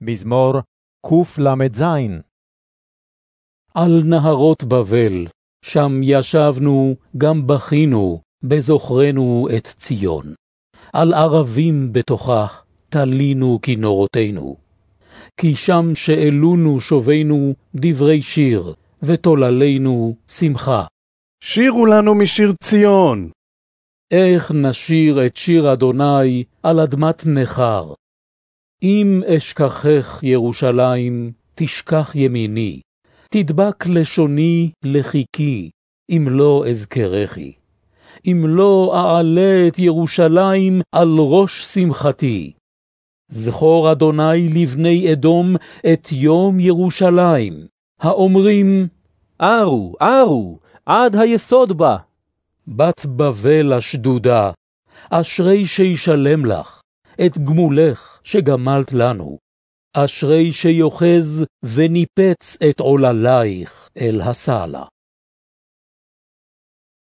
מזמור קל"ז על נהרות בבל, שם ישבנו, גם בכינו, בזוכרנו את ציון. על ערבים בתוכך, תלינו כינורותינו. כי שם שאלונו שובינו דברי שיר, ותוללינו שמחה. שירו לנו משיר ציון. איך נשיר את שיר אדוני על אדמת נכר. אם אשכחך ירושלים, תשכח ימיני, תדבק לשוני לחיקי, אם לא אזכרכי. אם לא אעלה את ירושלים על ראש שמחתי. זכור אדוני לבני אדום את יום ירושלים, האומרים, ארו, ארו, עד היסוד בה. בת בבל השדודה, אשרי שישלם לך, את גמולך שגמלת לנו. אשרי שיוחז וניפץ את עוללייך אל הסלע.